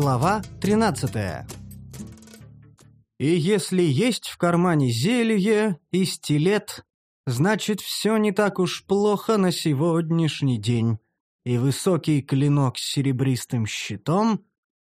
Глава 13. И если есть в кармане зелье и стилет, значит, все не так уж плохо на сегодняшний день. И высокий клинок с серебристым щитом,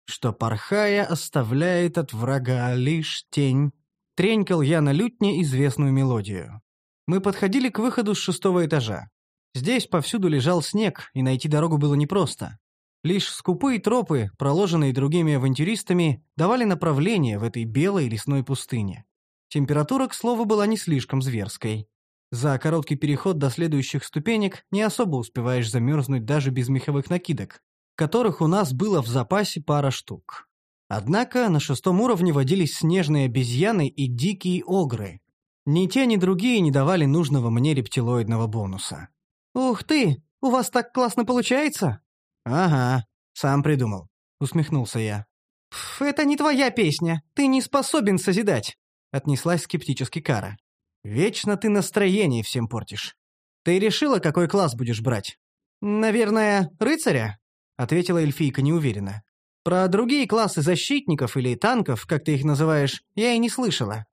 что, порхая, оставляет от врага лишь тень. Тренькал я на лютне известную мелодию. Мы подходили к выходу с шестого этажа. Здесь повсюду лежал снег, и найти дорогу было непросто. Лишь скупые тропы, проложенные другими авантюристами, давали направление в этой белой лесной пустыне. Температура, к слову, была не слишком зверской. За короткий переход до следующих ступенек не особо успеваешь замерзнуть даже без меховых накидок, которых у нас было в запасе пара штук. Однако на шестом уровне водились снежные обезьяны и дикие огры. Ни те, ни другие не давали нужного мне рептилоидного бонуса. «Ух ты! У вас так классно получается!» «Ага, сам придумал», — усмехнулся я. «Пф, это не твоя песня. Ты не способен созидать», — отнеслась скептически Кара. «Вечно ты настроение всем портишь. Ты решила, какой класс будешь брать?» «Наверное, рыцаря?» — ответила эльфийка неуверенно. «Про другие классы защитников или танков, как ты их называешь, я и не слышала.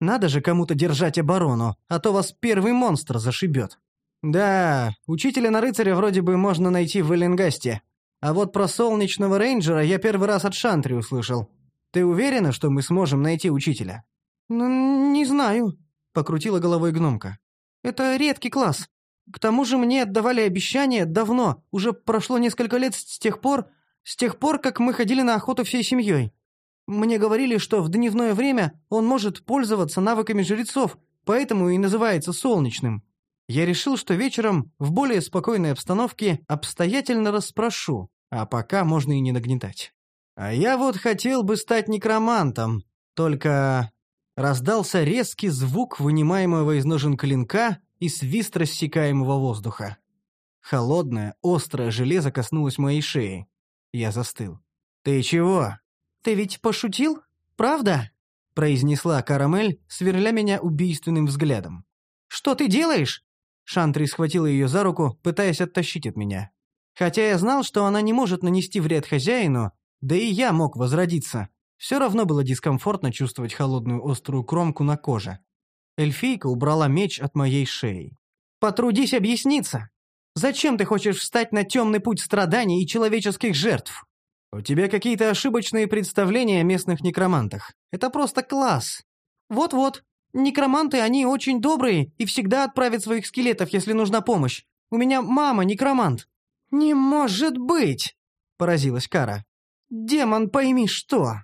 Надо же кому-то держать оборону, а то вас первый монстр зашибет». «Да, учителя на рыцаря вроде бы можно найти в Эллингасте. А вот про солнечного рейнджера я первый раз от Шантри услышал. Ты уверена, что мы сможем найти учителя?» «Ну, не знаю», — покрутила головой гномка. «Это редкий класс. К тому же мне отдавали обещание давно, уже прошло несколько лет с тех пор, с тех пор, как мы ходили на охоту всей семьей. Мне говорили, что в дневное время он может пользоваться навыками жрецов, поэтому и называется солнечным я решил, что вечером в более спокойной обстановке обстоятельно расспрошу, а пока можно и не нагнетать. А я вот хотел бы стать некромантом, только раздался резкий звук вынимаемого из ножен клинка и свист рассекаемого воздуха. Холодное, острое железо коснулось моей шеи. Я застыл. «Ты чего?» «Ты ведь пошутил? Правда?» произнесла Карамель, сверля меня убийственным взглядом. «Что ты делаешь? Шантри схватила ее за руку, пытаясь оттащить от меня. Хотя я знал, что она не может нанести вред хозяину, да и я мог возродиться. Все равно было дискомфортно чувствовать холодную острую кромку на коже. Эльфийка убрала меч от моей шеи. «Потрудись объясниться! Зачем ты хочешь встать на темный путь страданий и человеческих жертв?» «У тебя какие-то ошибочные представления о местных некромантах. Это просто класс». «Вот-вот. Некроманты, они очень добрые и всегда отправят своих скелетов, если нужна помощь. У меня мама некромант». «Не может быть!» — поразилась Кара. «Демон, пойми что!»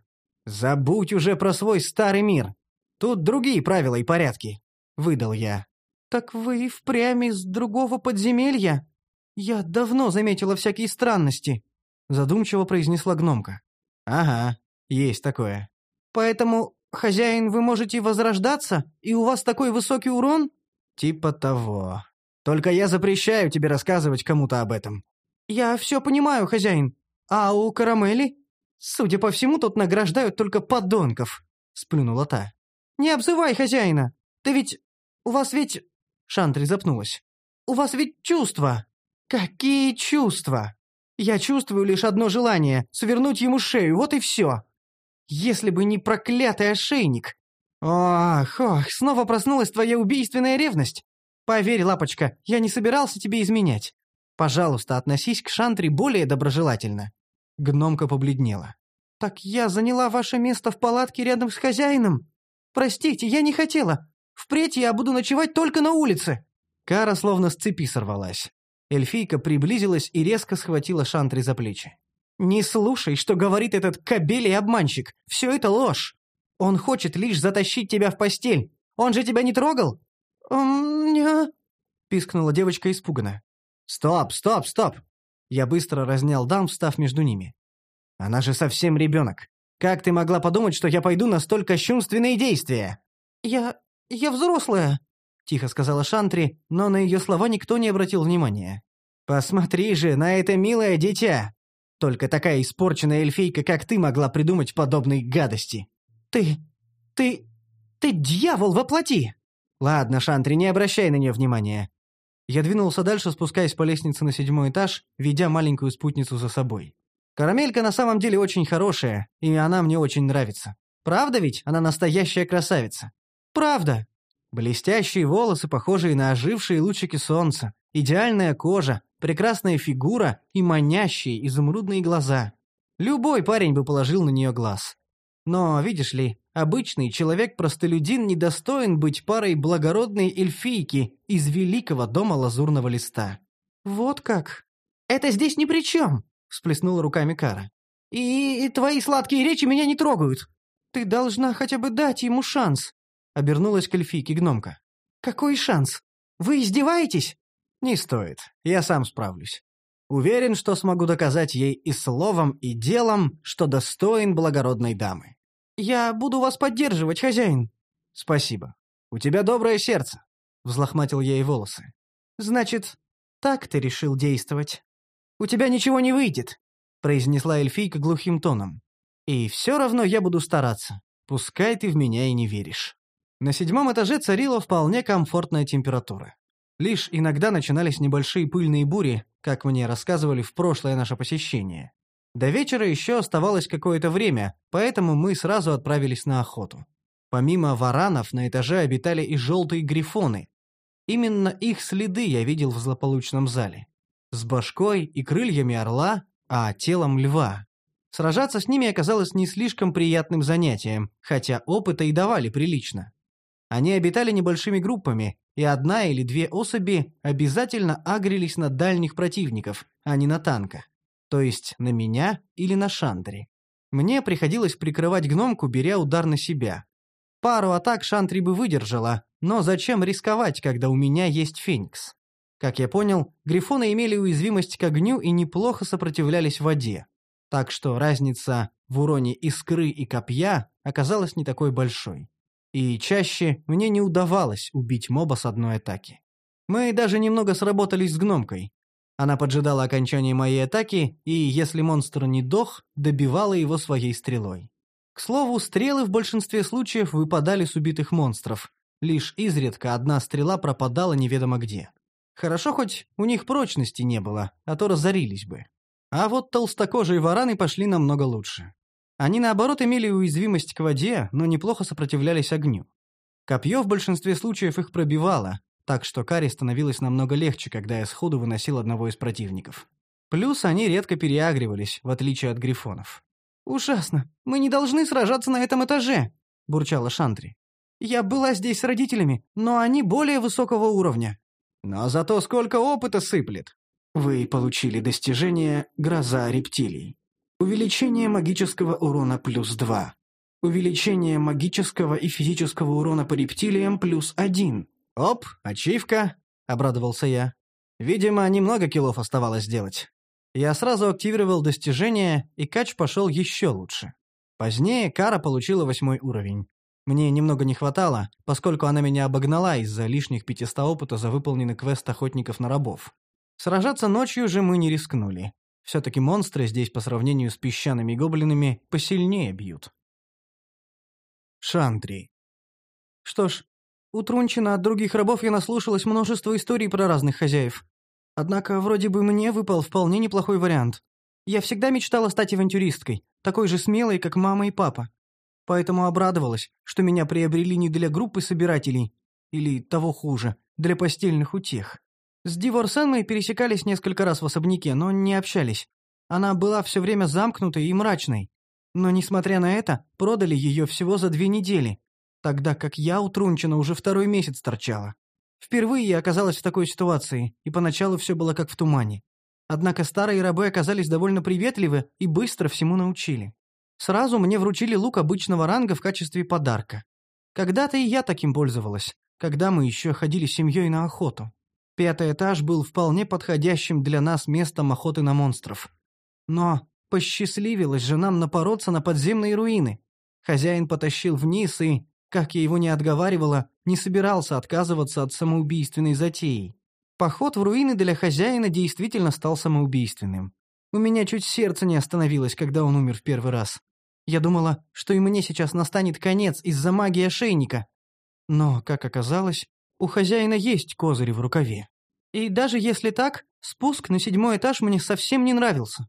«Забудь уже про свой старый мир. Тут другие правила и порядки», — выдал я. «Так вы и впрямь из другого подземелья? Я давно заметила всякие странности», — задумчиво произнесла гномка. «Ага, есть такое». «Поэтому «Хозяин, вы можете возрождаться, и у вас такой высокий урон?» «Типа того. Только я запрещаю тебе рассказывать кому-то об этом». «Я все понимаю, хозяин. А у Карамели? Судя по всему, тут награждают только подонков», — сплюнула та. «Не обзывай хозяина. Ты ведь... У вас ведь...» Шантри запнулась. «У вас ведь чувства». «Какие чувства?» «Я чувствую лишь одно желание — свернуть ему шею, вот и все». Если бы не проклятый ошейник! Ох, ох, снова проснулась твоя убийственная ревность. Поверь, лапочка, я не собирался тебе изменять. Пожалуйста, относись к Шантре более доброжелательно». Гномка побледнела. «Так я заняла ваше место в палатке рядом с хозяином? Простите, я не хотела. Впредь я буду ночевать только на улице». Кара словно с цепи сорвалась. Эльфийка приблизилась и резко схватила Шантри за плечи. «Не слушай, что говорит этот кобель и обманщик. Все это ложь. Он хочет лишь затащить тебя в постель. Он же тебя не трогал?» «Не...» — пискнула девочка испуганно. «Стоп, стоп, стоп!» Я быстро разнял дам, встав между ними. «Она же совсем ребенок. Как ты могла подумать, что я пойду на столь кощунственные действия?» «Я... я взрослая», — тихо сказала Шантри, но на ее слова никто не обратил внимания. «Посмотри же на это милое дитя! Только такая испорченная эльфийка, как ты, могла придумать подобные гадости. Ты... ты... ты дьявол воплоти! Ладно, Шантри, не обращай на нее внимания. Я двинулся дальше, спускаясь по лестнице на седьмой этаж, ведя маленькую спутницу за собой. Карамелька на самом деле очень хорошая, и она мне очень нравится. Правда ведь? Она настоящая красавица. Правда. Блестящие волосы, похожие на ожившие лучики солнца, идеальная кожа, прекрасная фигура и манящие изумрудные глаза. Любой парень бы положил на нее глаз. Но, видишь ли, обычный человек-простолюдин недостоин быть парой благородной эльфийки из великого дома лазурного листа. Вот как? Это здесь ни при чем, всплеснула руками Кара. И, и твои сладкие речи меня не трогают. Ты должна хотя бы дать ему шанс, обернулась к эльфийке гномка. Какой шанс? Вы издеваетесь? Не стоит. Я сам справлюсь. Уверен, что смогу доказать ей и словом, и делом, что достоин благородной дамы. Я буду вас поддерживать, хозяин. Спасибо. У тебя доброе сердце. Взлохматил ей волосы. Значит, так ты решил действовать. У тебя ничего не выйдет, произнесла эльфийка глухим тоном. И все равно я буду стараться. Пускай ты в меня и не веришь. На седьмом этаже царила вполне комфортная температура. Лишь иногда начинались небольшие пыльные бури, как мне рассказывали в прошлое наше посещение. До вечера еще оставалось какое-то время, поэтому мы сразу отправились на охоту. Помимо варанов на этаже обитали и желтые грифоны. Именно их следы я видел в злополучном зале. С башкой и крыльями орла, а телом льва. Сражаться с ними оказалось не слишком приятным занятием, хотя опыта и давали прилично. Они обитали небольшими группами, и одна или две особи обязательно агрились на дальних противников, а не на танка то есть на меня или на Шантри. Мне приходилось прикрывать гномку, беря удар на себя. Пару атак Шантри бы выдержала, но зачем рисковать, когда у меня есть Феникс? Как я понял, грифоны имели уязвимость к огню и неплохо сопротивлялись воде. Так что разница в уроне искры и копья оказалась не такой большой. И чаще мне не удавалось убить моба с одной атаки. Мы даже немного сработались с гномкой. Она поджидала окончания моей атаки и, если монстр не дох, добивала его своей стрелой. К слову, стрелы в большинстве случаев выпадали с убитых монстров. Лишь изредка одна стрела пропадала неведомо где. Хорошо хоть у них прочности не было, а то разорились бы. А вот толстокожие вараны пошли намного лучше. Они, наоборот, имели уязвимость к воде, но неплохо сопротивлялись огню. Копье в большинстве случаев их пробивало, так что каре становилось намного легче, когда я сходу выносил одного из противников. Плюс они редко переагривались, в отличие от грифонов. «Ужасно! Мы не должны сражаться на этом этаже!» – бурчала Шантри. «Я была здесь с родителями, но они более высокого уровня». «Но зато сколько опыта сыплет!» Вы получили достижение «Гроза рептилий». Увеличение магического урона плюс 2. Увеличение магического и физического урона по рептилиям плюс 1. «Оп, ачивка!» — обрадовался я. Видимо, немного килов оставалось сделать. Я сразу активировал достижение, и кач пошел еще лучше. Позднее Кара получила восьмой уровень. Мне немного не хватало, поскольку она меня обогнала из-за лишних 500 опыта за выполненный квест охотников на рабов. Сражаться ночью же мы не рискнули. Все-таки монстры здесь по сравнению с песчаными гоблинами посильнее бьют. Шантри. Что ж, у Трунчина от других рабов я наслушалась множество историй про разных хозяев. Однако вроде бы мне выпал вполне неплохой вариант. Я всегда мечтала стать авантюристкой, такой же смелой, как мама и папа. Поэтому обрадовалась, что меня приобрели не для группы собирателей, или того хуже, для постельных утех. С Диворсен мы пересекались несколько раз в особняке, но не общались. Она была все время замкнутой и мрачной. Но, несмотря на это, продали ее всего за две недели, тогда как я у Трунчина уже второй месяц торчала. Впервые я оказалась в такой ситуации, и поначалу все было как в тумане. Однако старые рабы оказались довольно приветливы и быстро всему научили. Сразу мне вручили лук обычного ранга в качестве подарка. Когда-то и я таким пользовалась, когда мы еще ходили с семьей на охоту. Пятый этаж был вполне подходящим для нас местом охоты на монстров. Но посчастливилось же нам напороться на подземные руины. Хозяин потащил вниз и, как я его не отговаривала, не собирался отказываться от самоубийственной затеи. Поход в руины для хозяина действительно стал самоубийственным. У меня чуть сердце не остановилось, когда он умер в первый раз. Я думала, что и мне сейчас настанет конец из-за магии ошейника. Но, как оказалось, у хозяина есть козыри в рукаве. И даже если так, спуск на седьмой этаж мне совсем не нравился.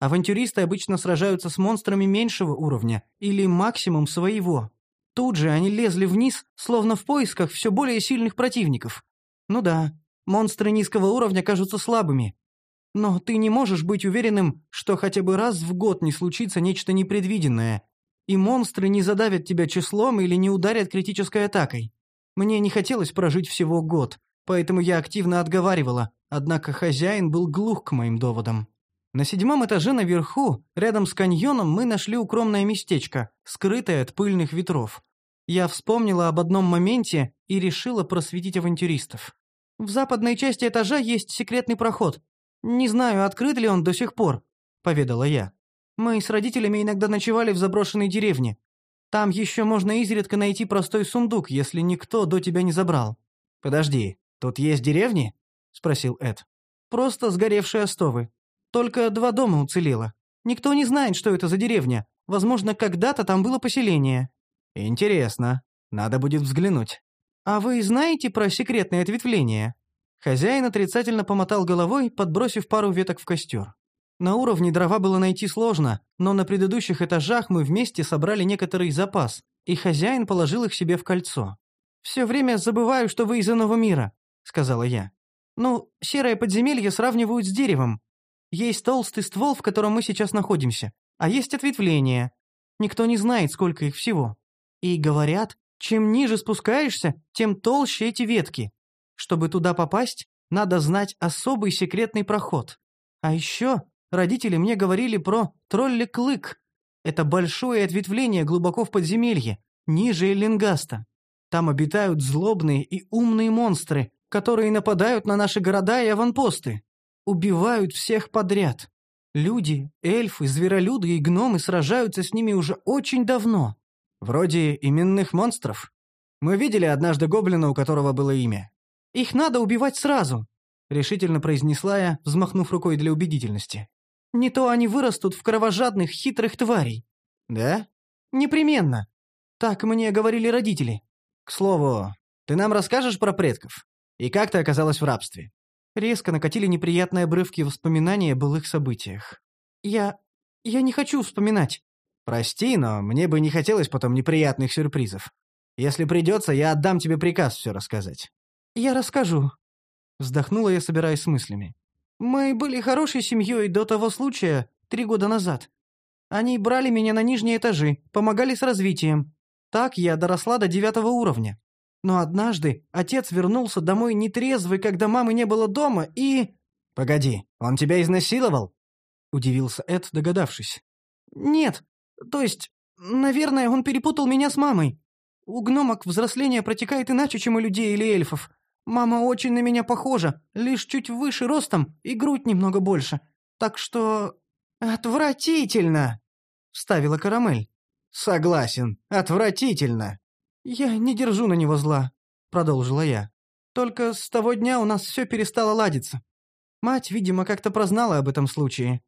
Авантюристы обычно сражаются с монстрами меньшего уровня или максимум своего. Тут же они лезли вниз, словно в поисках все более сильных противников. Ну да, монстры низкого уровня кажутся слабыми. Но ты не можешь быть уверенным, что хотя бы раз в год не случится нечто непредвиденное, и монстры не задавят тебя числом или не ударят критической атакой. Мне не хотелось прожить всего год, поэтому я активно отговаривала, однако хозяин был глух к моим доводам. На седьмом этаже наверху, рядом с каньоном, мы нашли укромное местечко, скрытое от пыльных ветров. Я вспомнила об одном моменте и решила просветить авантюристов. В западной части этажа есть секретный проход. Не знаю, открыт ли он до сих пор, поведала я. Мы с родителями иногда ночевали в заброшенной деревне. Там еще можно изредка найти простой сундук, если никто до тебя не забрал. Подожди, тут есть деревни? спросил Эд. Просто сгоревшие остовы. Только два дома уцелело. Никто не знает, что это за деревня. Возможно, когда-то там было поселение. Интересно. Надо будет взглянуть. А вы знаете про секретное ответвление? Хозяин отрицательно помотал головой, подбросив пару веток в костер. На уровне дрова было найти сложно, но на предыдущих этажах мы вместе собрали некоторый запас, и хозяин положил их себе в кольцо. «Все время забываю, что вы из иного мира», — сказала я. «Ну, серое подземелье сравнивают с деревом. Есть толстый ствол, в котором мы сейчас находимся, а есть ответвления. Никто не знает, сколько их всего. И говорят, чем ниже спускаешься, тем толще эти ветки. Чтобы туда попасть, надо знать особый секретный проход. А еще родители мне говорили про тролли-клык. Это большое ответвление глубоко в подземелье, ниже Эллингаста. Там обитают злобные и умные монстры, которые нападают на наши города и аванпосты убивают всех подряд. Люди, эльфы, зверолюды и гномы сражаются с ними уже очень давно. Вроде именных монстров. Мы видели однажды гоблина, у которого было имя. Их надо убивать сразу, решительно произнесла я, взмахнув рукой для убедительности. Не то они вырастут в кровожадных, хитрых тварей. Да? Непременно. Так мне говорили родители. К слову, ты нам расскажешь про предков? И как ты оказалась в рабстве? Резко накатили неприятные обрывки воспоминания о былых событиях. «Я... я не хочу вспоминать». «Прости, но мне бы не хотелось потом неприятных сюрпризов. Если придется, я отдам тебе приказ все рассказать». «Я расскажу». Вздохнула я, собираясь с мыслями. «Мы были хорошей семьей до того случая, три года назад. Они брали меня на нижние этажи, помогали с развитием. Так я доросла до девятого уровня. Но однажды отец вернулся домой нетрезвый, когда мамы не было дома, и... «Погоди, он тебя изнасиловал?» — удивился Эд, догадавшись. «Нет, то есть, наверное, он перепутал меня с мамой. У гномок взросление протекает иначе, чем у людей или эльфов. Мама очень на меня похожа, лишь чуть выше ростом и грудь немного больше. Так что... отвратительно!» — вставила Карамель. «Согласен, отвратительно!» «Я не держу на него зла», — продолжила я. «Только с того дня у нас все перестало ладиться. Мать, видимо, как-то прознала об этом случае.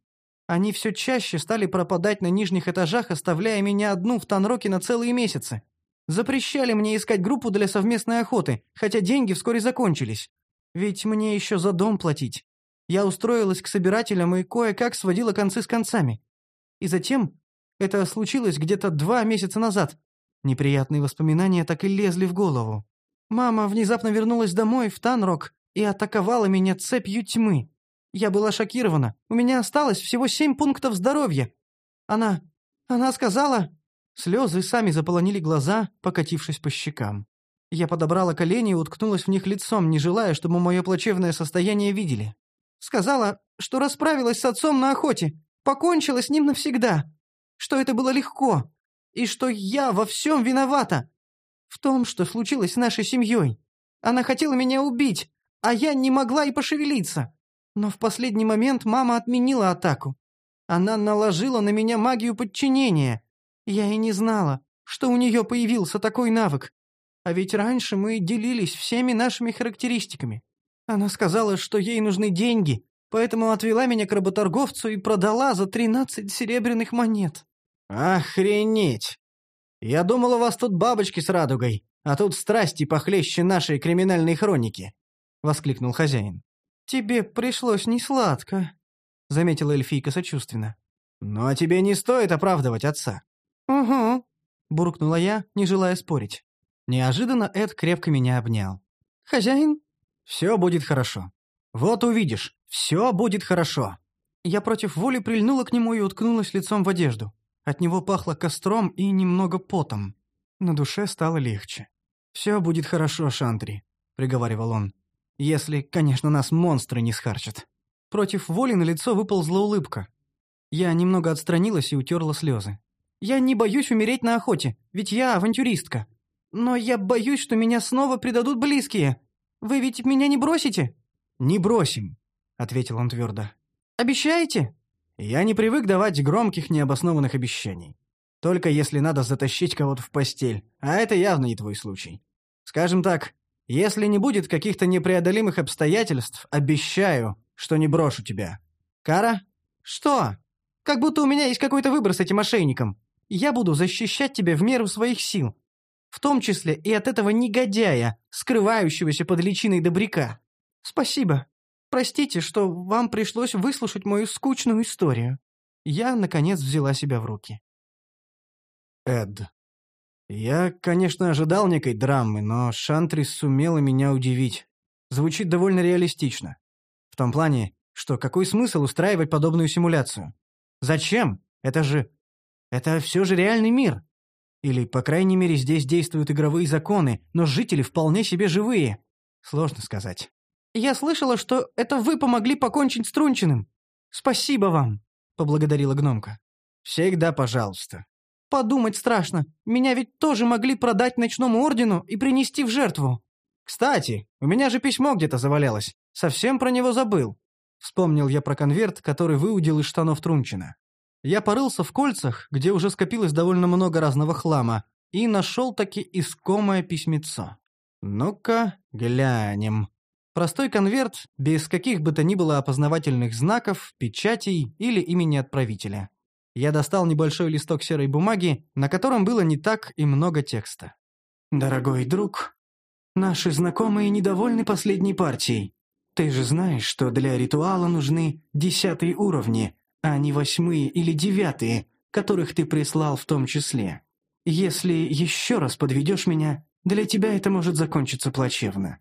Они все чаще стали пропадать на нижних этажах, оставляя меня одну в Танроке на целые месяцы. Запрещали мне искать группу для совместной охоты, хотя деньги вскоре закончились. Ведь мне еще за дом платить. Я устроилась к собирателям и кое-как сводила концы с концами. И затем, это случилось где-то два месяца назад, Неприятные воспоминания так и лезли в голову. Мама внезапно вернулась домой в Танрок и атаковала меня цепью тьмы. Я была шокирована. У меня осталось всего семь пунктов здоровья. Она... она сказала... Слезы сами заполонили глаза, покатившись по щекам. Я подобрала колени и уткнулась в них лицом, не желая, чтобы мое плачевное состояние видели. Сказала, что расправилась с отцом на охоте, покончила с ним навсегда. Что это было легко, и что я во всем виновата. В том, что случилось с нашей семьей. Она хотела меня убить, а я не могла и пошевелиться. Но в последний момент мама отменила атаку. Она наложила на меня магию подчинения. Я и не знала, что у нее появился такой навык. А ведь раньше мы делились всеми нашими характеристиками. Она сказала, что ей нужны деньги, поэтому отвела меня к работорговцу и продала за тринадцать серебряных монет. «Охренеть! Я думал, у вас тут бабочки с радугой, а тут страсти похлеще нашей криминальной хроники», — воскликнул хозяин. «Тебе пришлось несладко», — заметила эльфийка сочувственно. «Ну а тебе не стоит оправдывать отца». «Угу», — буркнула я, не желая спорить. Неожиданно Эд крепко меня обнял. «Хозяин?» «Все будет хорошо. Вот увидишь, все будет хорошо». Я против воли прильнула к нему и уткнулась лицом в одежду. От него пахло костром и немного потом. На душе стало легче. «Все будет хорошо, Шантри», — приговаривал он. «Если, конечно, нас монстры не схарчат». Против воли на лицо выползла улыбка. Я немного отстранилась и утерла слезы. «Я не боюсь умереть на охоте, ведь я авантюристка. Но я боюсь, что меня снова предадут близкие. Вы ведь меня не бросите?» «Не бросим», — ответил он твердо. «Обещаете?» «Я не привык давать громких необоснованных обещаний. Только если надо затащить кого-то в постель, а это явно не твой случай. Скажем так, если не будет каких-то непреодолимых обстоятельств, обещаю, что не брошу тебя. Кара?» «Что? Как будто у меня есть какой-то выбор с этим мошенником. Я буду защищать тебя в меру своих сил. В том числе и от этого негодяя, скрывающегося под личиной добряка. Спасибо. Простите, что вам пришлось выслушать мою скучную историю. Я, наконец, взяла себя в руки. Эд. Я, конечно, ожидал некой драмы, но Шантрис сумела меня удивить. Звучит довольно реалистично. В том плане, что какой смысл устраивать подобную симуляцию? Зачем? Это же... Это все же реальный мир. Или, по крайней мере, здесь действуют игровые законы, но жители вполне себе живые. Сложно сказать. «Я слышала, что это вы помогли покончить с Трунчиным. Спасибо вам», — поблагодарила гномка. «Всегда пожалуйста». «Подумать страшно. Меня ведь тоже могли продать ночному ордену и принести в жертву». «Кстати, у меня же письмо где-то завалялось. Совсем про него забыл». Вспомнил я про конверт, который выудил из штанов Трунчина. Я порылся в кольцах, где уже скопилось довольно много разного хлама, и нашел таки искомое письмецо. Ну-ка, глянем. Простой конверт, без каких бы то ни было опознавательных знаков, печатей или имени отправителя. Я достал небольшой листок серой бумаги, на котором было не так и много текста. «Дорогой друг, наши знакомые недовольны последней партией. Ты же знаешь, что для ритуала нужны десятые уровни, а не восьмые или девятые, которых ты прислал в том числе. Если еще раз подведешь меня, для тебя это может закончиться плачевно.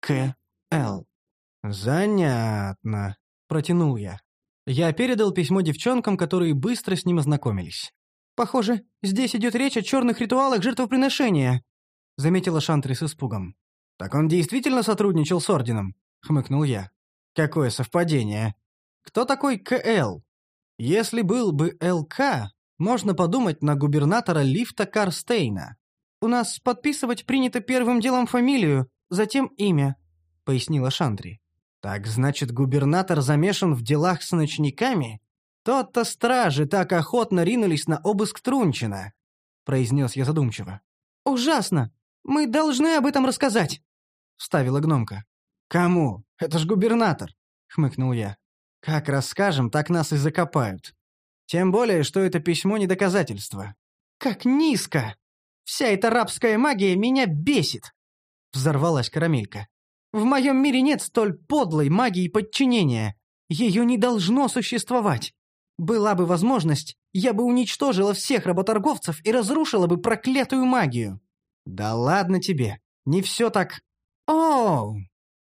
К. Л. «Занятно», — протянул я. Я передал письмо девчонкам, которые быстро с ним ознакомились. «Похоже, здесь идет речь о черных ритуалах жертвоприношения», — заметила Шантри с испугом. «Так он действительно сотрудничал с Орденом?» — хмыкнул я. «Какое совпадение. Кто такой КЛ? Если был бы ЛК, можно подумать на губернатора Лифта Карстейна. У нас подписывать принято первым делом фамилию, затем имя», пояснила Шандри. «Так значит, губернатор замешан в делах с ночниками? Тот-то стражи так охотно ринулись на обыск Трунчина», — произнес я задумчиво. «Ужасно! Мы должны об этом рассказать!» — вставила гномка. «Кому? Это ж губернатор!» — хмыкнул я. «Как расскажем, так нас и закопают. Тем более, что это письмо не доказательство». «Как низко! Вся эта рабская магия меня бесит!» — взорвалась Карамелька. В моем мире нет столь подлой магии подчинения. Ее не должно существовать. Была бы возможность, я бы уничтожила всех работорговцев и разрушила бы проклятую магию. Да ладно тебе, не все так... Оу!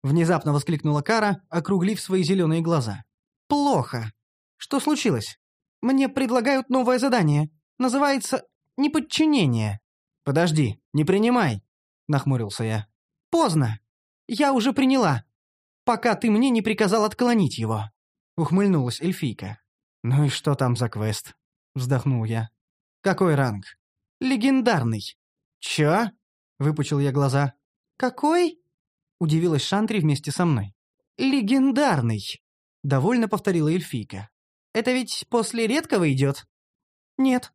Внезапно воскликнула Кара, округлив свои зеленые глаза. Плохо. Что случилось? Мне предлагают новое задание. Называется «Неподчинение». Подожди, не принимай, нахмурился я. Поздно. Я уже приняла, пока ты мне не приказал отклонить его». Ухмыльнулась эльфийка. «Ну и что там за квест?» Вздохнул я. «Какой ранг?» «Легендарный». «Чё?» Выпучил я глаза. «Какой?» Удивилась Шантри вместе со мной. «Легендарный», — довольно повторила эльфийка. «Это ведь после редкого идет?» «Нет.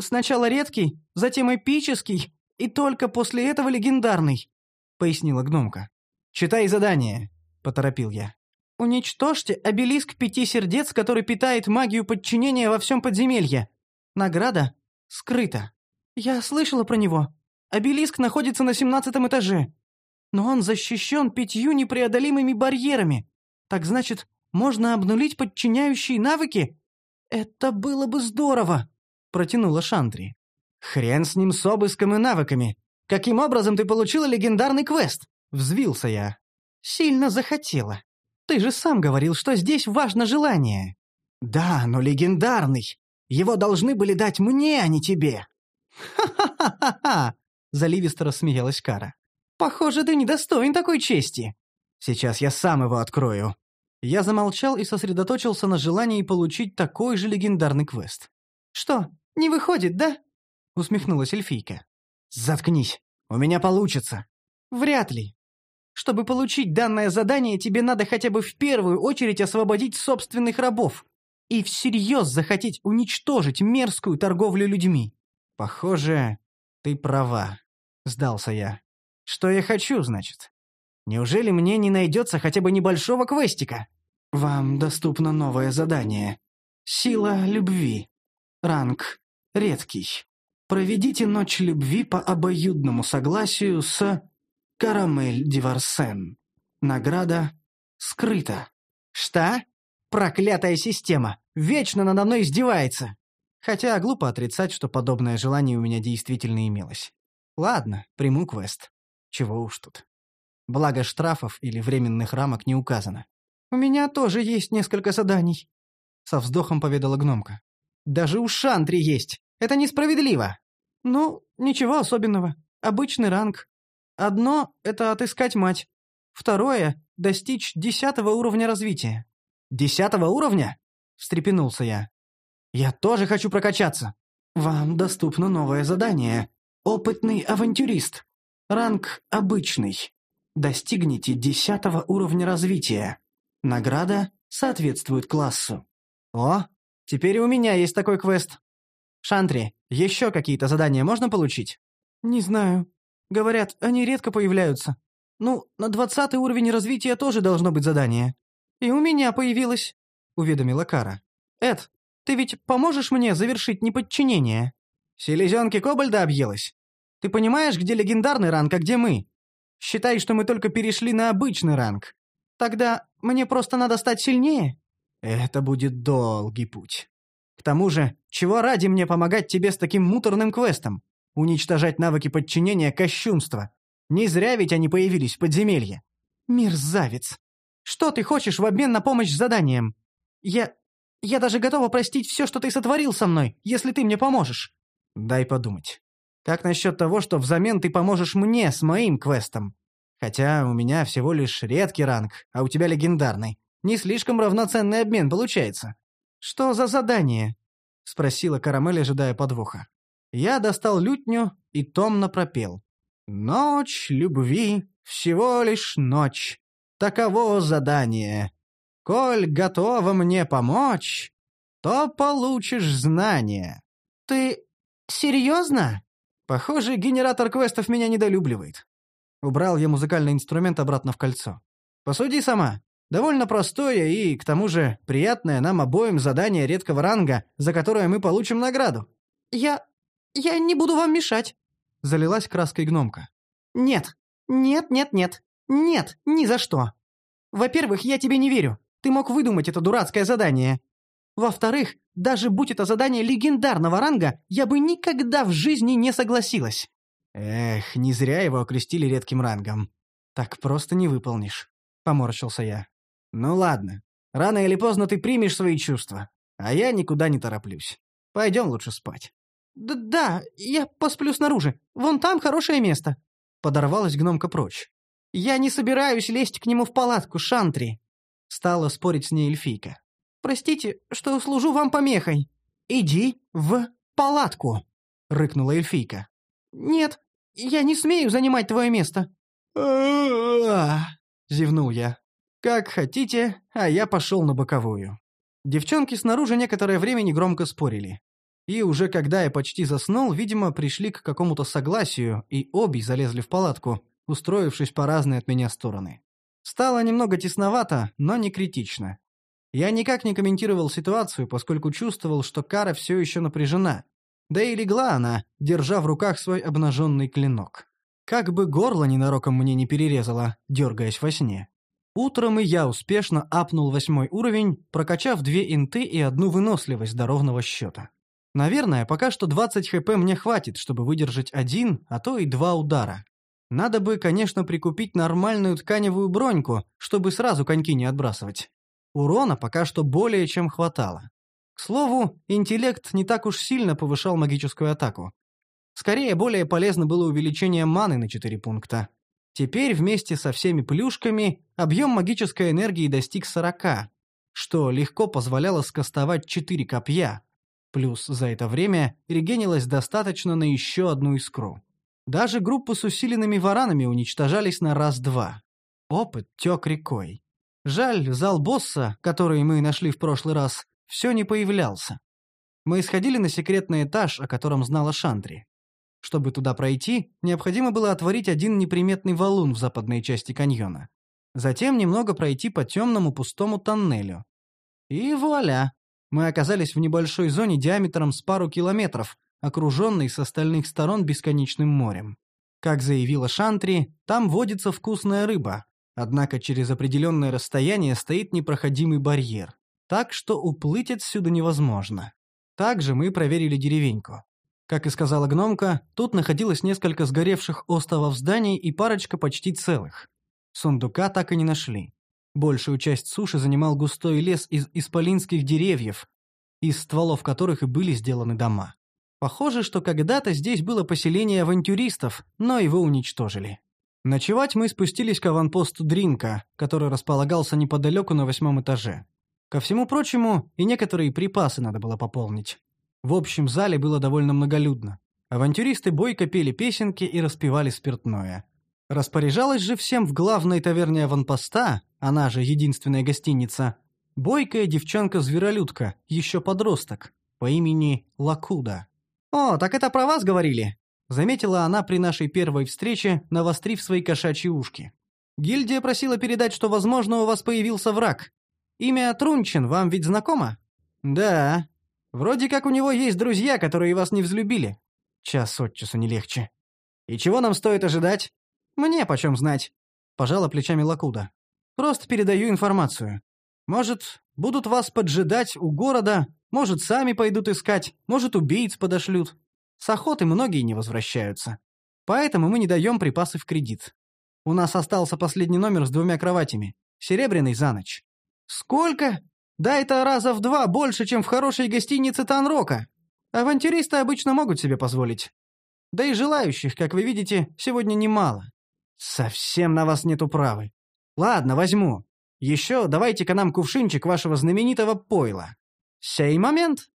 Сначала редкий, затем эпический, и только после этого легендарный», — пояснила гномка. «Читай задание», — поторопил я. «Уничтожьте обелиск пяти сердец, который питает магию подчинения во всем подземелье. Награда скрыта. Я слышала про него. Обелиск находится на семнадцатом этаже. Но он защищен пятью непреодолимыми барьерами. Так значит, можно обнулить подчиняющие навыки? «Это было бы здорово!» — протянула Шантри. «Хрен с ним с обыском и навыками! Каким образом ты получила легендарный квест?» — взвился я. «Сильно захотела. Ты же сам говорил, что здесь важно желание». «Да, но легендарный. Его должны были дать мне, а не тебе». «Ха-ха-ха-ха!» — заливисто рассмеялась Кара. «Похоже, ты недостоин такой чести. Сейчас я сам его открою». Я замолчал и сосредоточился на желании получить такой же легендарный квест. «Что, не выходит, да?» — усмехнулась эльфийка. «Заткнись, у меня получится». «Вряд ли. Чтобы получить данное задание, тебе надо хотя бы в первую очередь освободить собственных рабов и всерьез захотеть уничтожить мерзкую торговлю людьми. Похоже, ты права, сдался я. Что я хочу, значит? Неужели мне не найдется хотя бы небольшого квестика? Вам доступно новое задание. Сила любви. Ранг редкий. Проведите ночь любви по обоюдному согласию с Карамель Диварсен. Награда скрыта. Что? Проклятая система! Вечно надо мной издевается! Хотя глупо отрицать, что подобное желание у меня действительно имелось. Ладно, приму квест. Чего уж тут. Благо штрафов или временных рамок не указано. «У меня тоже есть несколько заданий», — со вздохом поведала гномка. «Даже у Шантри есть. Это несправедливо». «Ну, ничего особенного. Обычный ранг. Одно — это отыскать мать. Второе — достичь десятого уровня развития». «Десятого уровня?» — встрепенулся я. «Я тоже хочу прокачаться». «Вам доступно новое задание. Опытный авантюрист. Ранг обычный. Достигните десятого уровня развития. Награда соответствует классу». «О, теперь и у меня есть такой квест. Шантри, еще какие-то задания можно получить?» «Не знаю. Говорят, они редко появляются. Ну, на двадцатый уровень развития тоже должно быть задание. И у меня появилось», — уведомила Кара. «Эд, ты ведь поможешь мне завершить неподчинение?» «Селезенки Кобальда объелась. Ты понимаешь, где легендарный ранг, а где мы? Считай, что мы только перешли на обычный ранг. Тогда мне просто надо стать сильнее?» «Это будет долгий путь. К тому же, чего ради мне помогать тебе с таким муторным квестом? Уничтожать навыки подчинения – кощунство. Не зря ведь они появились в подземелье. Мерзавец. Что ты хочешь в обмен на помощь с заданием? Я... я даже готова простить все, что ты сотворил со мной, если ты мне поможешь. Дай подумать. Как насчет того, что взамен ты поможешь мне с моим квестом? Хотя у меня всего лишь редкий ранг, а у тебя легендарный. Не слишком равноценный обмен получается. Что за задание? Спросила Карамель, ожидая подвоха. Я достал лютню и томно пропел. «Ночь любви, всего лишь ночь. Таково задание. Коль готова мне помочь, то получишь знания». «Ты серьезно?» Похоже, генератор квестов меня недолюбливает. Убрал я музыкальный инструмент обратно в кольцо. Посуди сама. Довольно простое и, к тому же, приятное нам обоим задание редкого ранга, за которое мы получим награду. Я «Я не буду вам мешать», — залилась краской гномка. «Нет, нет, нет, нет, нет, ни за что. Во-первых, я тебе не верю. Ты мог выдумать это дурацкое задание. Во-вторых, даже будь это задание легендарного ранга, я бы никогда в жизни не согласилась». «Эх, не зря его окрестили редким рангом. Так просто не выполнишь», — поморщился я. «Ну ладно, рано или поздно ты примешь свои чувства, а я никуда не тороплюсь. Пойдем лучше спать». Да, «Да, я посплю снаружи. Вон там хорошее место». Подорвалась гномка прочь. «Я не собираюсь лезть к нему в палатку, Шантри», — стала спорить с ней эльфийка. «Простите, что служу вам помехой. Иди в палатку», — рыкнула эльфийка. «Нет, я не смею занимать твое место». зевнул я. «Как хотите, а я пошел на боковую». Девчонки снаружи некоторое время негромко спорили. И уже когда я почти заснул, видимо, пришли к какому-то согласию, и обе залезли в палатку, устроившись по разные от меня стороны. Стало немного тесновато, но не критично. Я никак не комментировал ситуацию, поскольку чувствовал, что Кара все еще напряжена. Да и легла она, держа в руках свой обнаженный клинок. Как бы горло ненароком мне не перерезало, дергаясь во сне. Утром и я успешно апнул восьмой уровень, прокачав две инты и одну выносливость до ровного счета. Наверное, пока что 20 хп мне хватит, чтобы выдержать один, а то и два удара. Надо бы, конечно, прикупить нормальную тканевую броньку, чтобы сразу коньки не отбрасывать. Урона пока что более чем хватало. К слову, интеллект не так уж сильно повышал магическую атаку. Скорее, более полезно было увеличение маны на 4 пункта. Теперь вместе со всеми плюшками объем магической энергии достиг 40, что легко позволяло скостовать 4 копья, плюс за это время регенилось достаточно на еще одну искру. Даже группы с усиленными варанами уничтожались на раз-два. Опыт тек рекой. Жаль, зал босса, который мы нашли в прошлый раз, все не появлялся. Мы сходили на секретный этаж, о котором знала Шантри. Чтобы туда пройти, необходимо было отворить один неприметный валун в западной части каньона. Затем немного пройти по темному пустому тоннелю. И вуаля! Мы оказались в небольшой зоне диаметром с пару километров, окруженной с остальных сторон бесконечным морем. Как заявила Шантри, там водится вкусная рыба, однако через определенное расстояние стоит непроходимый барьер, так что уплыть отсюда невозможно. Также мы проверили деревеньку. Как и сказала гномка, тут находилось несколько сгоревших островов зданий и парочка почти целых. Сундука так и не нашли. Большую часть суши занимал густой лес из исполинских деревьев, из стволов которых и были сделаны дома. Похоже, что когда-то здесь было поселение авантюристов, но его уничтожили. Ночевать мы спустились к аванпосту Дринка, который располагался неподалеку на восьмом этаже. Ко всему прочему, и некоторые припасы надо было пополнить. В общем зале было довольно многолюдно. Авантюристы бойко пели песенки и распевали спиртное. Распоряжалась же всем в главной таверне аванпоста, она же единственная гостиница, бойкая девчонка-зверолюдка, еще подросток, по имени Лакуда. «О, так это про вас говорили?» Заметила она при нашей первой встрече, навострив свои кошачьи ушки. «Гильдия просила передать, что, возможно, у вас появился враг. Имя Трунчин вам ведь знакомо?» «Да», Вроде как у него есть друзья, которые вас не взлюбили. Час от часу не легче. И чего нам стоит ожидать? Мне почем знать. Пожала плечами Лакуда. Просто передаю информацию. Может, будут вас поджидать у города, может, сами пойдут искать, может, убийц подошлют. С охоты многие не возвращаются. Поэтому мы не даем припасы в кредит. У нас остался последний номер с двумя кроватями. Серебряный за ночь. Сколько? Да это раза в два больше, чем в хорошей гостинице Танрока. Авантюристы обычно могут себе позволить. Да и желающих, как вы видите, сегодня немало. Совсем на вас нет управы. Ладно, возьму. Еще давайте-ка нам кувшинчик вашего знаменитого пойла. Сей момент.